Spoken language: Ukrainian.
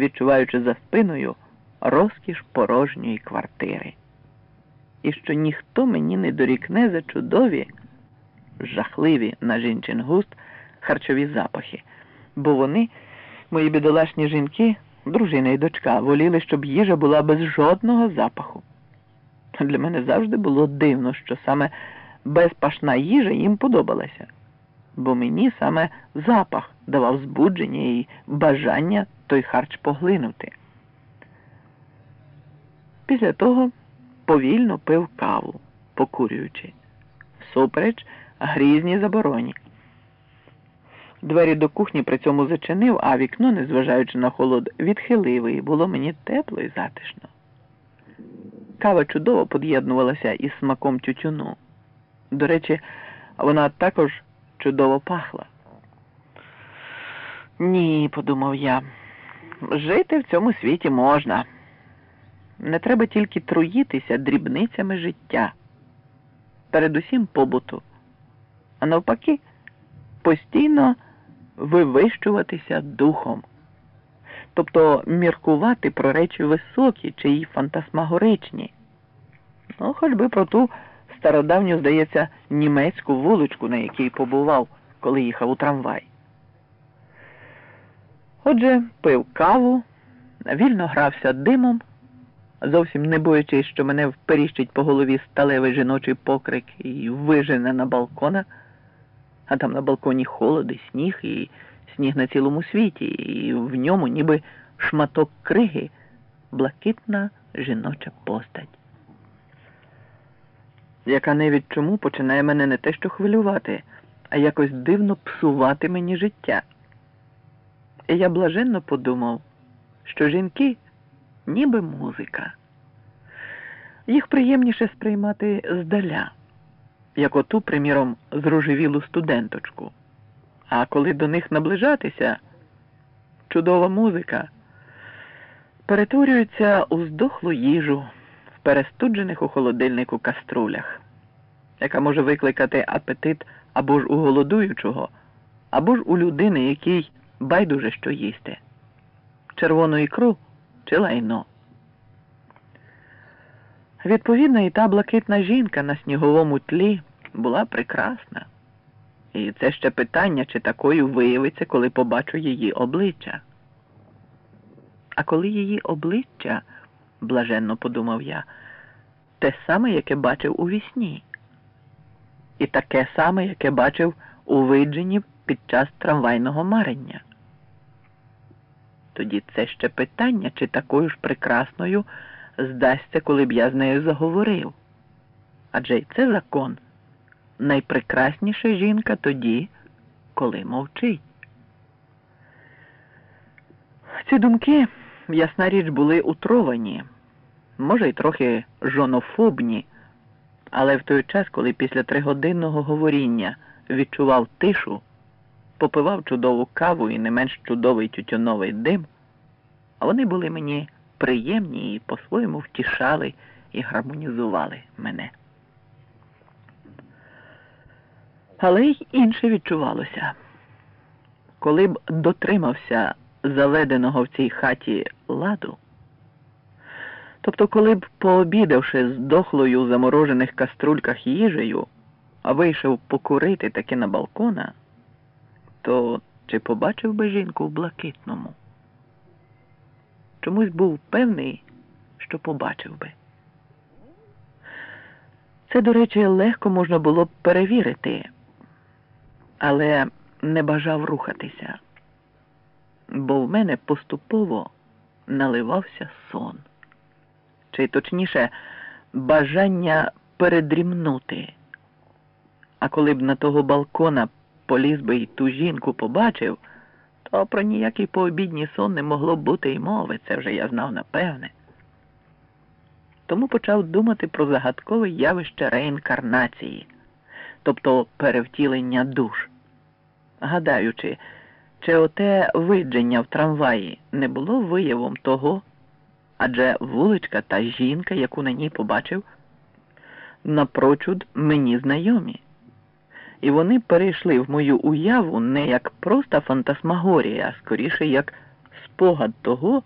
відчуваючи за спиною розкіш порожньої квартири. І що ніхто мені не дорікне за чудові, жахливі на жінчин густ харчові запахи, бо вони, мої бідолашні жінки, дружина і дочка, воліли, щоб їжа була без жодного запаху. Для мене завжди було дивно, що саме безпашна їжа їм подобалася, бо мені саме запах давав збудження і бажання той харч поглинути. Після того повільно пив каву, покурюючи, всупереч грізній забороні. Двері до кухні при цьому зачинив, а вікно, незважаючи на холод, відхилив і було мені тепло і затишно. Кава чудово під'єднувалася із смаком тютюну. До речі, вона також чудово пахла. Ні, подумав я, жити в цьому світі можна. Не треба тільки труїтися дрібницями життя, передусім побуту, а навпаки, постійно вивищуватися духом, тобто міркувати про речі високі чи й фантасмагоричні. Ну, хоч би про ту стародавню, здається, німецьку вуличку, на якій побував, коли їхав у трамвай. Отже, пив каву, вільно грався димом, зовсім не боячись, що мене вперіщить по голові сталевий жіночий покрик і вижене на балкона, а там на балконі холод і сніг, і сніг на цілому світі, і в ньому ніби шматок криги, блакитна жіноча постать. Яка не від чому починає мене не те що хвилювати, а якось дивно псувати мені життя. І я блаженно подумав, що жінки ніби музика. Їх приємніше сприймати здаля, як оту, приміром, зрожевілу студенточку. А коли до них наближатися, чудова музика перетворюється у здохлу їжу перестуджених у холодильнику каструлях, яка може викликати апетит або ж у голодуючого, або ж у людини, який байдуже що їсти червону ікру чи лайно. Відповідно, і та блакитна жінка на сніговому тлі була прекрасна. І це ще питання, чи такою виявиться, коли побачу її обличчя. А коли її обличчя, блаженно подумав я, те саме, яке бачив у вісні, і таке саме, яке бачив у видженні під час трамвайного марення. Тоді це ще питання, чи такою ж прекрасною здасться, коли б я з нею заговорив. Адже й це закон. Найпрекрасніша жінка тоді, коли мовчить. Ці думки, ясна річ, були утровані, може, й трохи жонофобні, але в той час, коли після тригодинного говоріння відчував тишу, попивав чудову каву і не менш чудовий тютюновий дим, вони були мені приємні і по-своєму втішали і гармонізували мене. Але й інше відчувалося. Коли б дотримався заведеного в цій хаті ладу, тобто, коли б, пообідавши з дохлою у заморожених каструльках їжею, а вийшов покурити таки на балкона, то чи побачив би жінку в блакитному? Чомусь був певний, що побачив би. Це, до речі, легко можна було б перевірити, але не бажав рухатися, бо в мене поступово наливався сон, чи точніше, бажання передрімнути. А коли б на того балкона поліз би й ту жінку побачив, то про ніякий пообідній сон не могло б бути й мови, це вже я знав напевне. Тому почав думати про загадкове явище реінкарнації, тобто перевтілення душ, гадаючи, чи оте видження в трамваї не було виявом того, адже вуличка та жінка, яку на ній побачив, напрочуд мені знайомі. І вони перейшли в мою уяву не як просто фантасмагорія, а скоріше як спогад того,